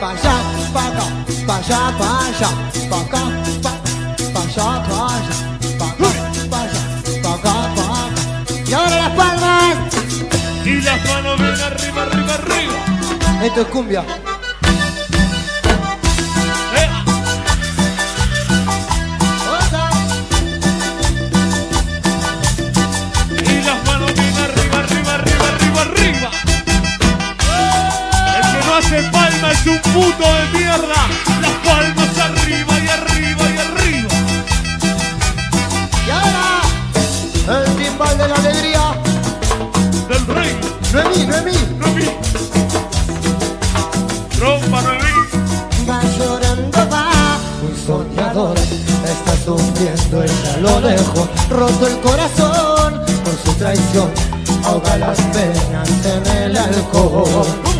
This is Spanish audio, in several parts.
pa' allá, pa' acá, pa' allá, pa' allá, pa' acá, pa' pa' allá, pa' allá, pa' acá, pa' allá, pa' acá, acá. Y ahora las palmas. Y las manos bien arriba, arriba, arriba. Esto es cumbia. Es un puto de mierda. Las palmas arriba y arriba y arriba. Y ahora el timbal de la alegría. Del rey, Noemí, Noemí. Noemí. Trompa, Noemí. Va llorando, va muy soñador. Está sufriendo, ella lo dejó roto el corazón por su traición. Ahoga las penas en el alcohol.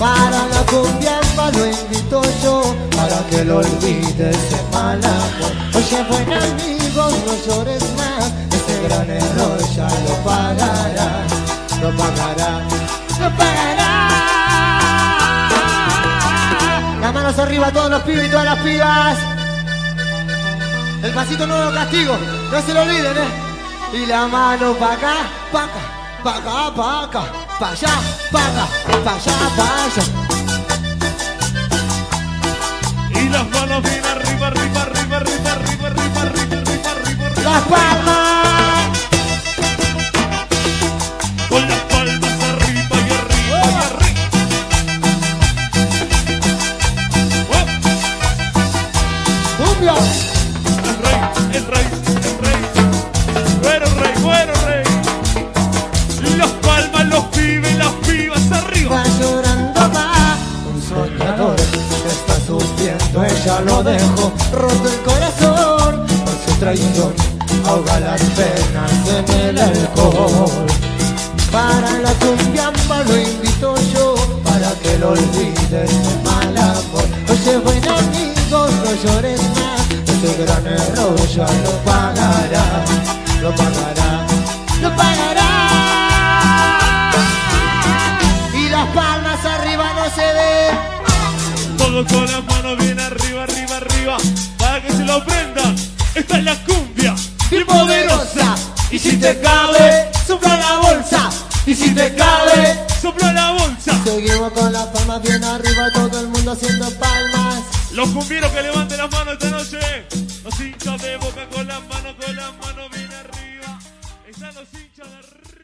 Para la cumbia lo invito yo para que lo olvides ese mal amor. Oye, buen amigo, no llores más. Ese gran error ya lo pagará, lo pagará, lo pagará. Las manos arriba, todos los pibes y todas las pibas. El pasito nuevo castigo, no se lo olviden, ¿eh? Y la mano pa' acá, pa' acá, pa' acá, pa' acá, pa' allá, acá. Y las manos bien arriba, arriba, arriba, arriba, arriba, arriba, arriba, arriba, arriba, arriba. Las palmas. Con las palmas arriba y arriba y arriba. Oh, Cumbia. el rey, el rey. Ella lo dejó roto el corazón por su traición. Ahoga las penas en el alcohol. Para la cumbiamba lo invito yo para que lo olvides el mal amor. Oye, buen amigo, no llores más. Ese gran error ya lo pagará, lo pagará, lo pagará. Y las palmas arriba no se ven. Todo con las manos bien lo prendan. Esta es la cumbia, bien poderosa. Y si te cabe, sopla la bolsa. Y si te cabe, sopla la bolsa. Seguimos con las palmas bien arriba, todo el mundo haciendo palmas. Los cumbieros que levanten las manos esta noche. Los hinchas de boca con las manos, con las manos bien arriba. Están los hinchas de arriba.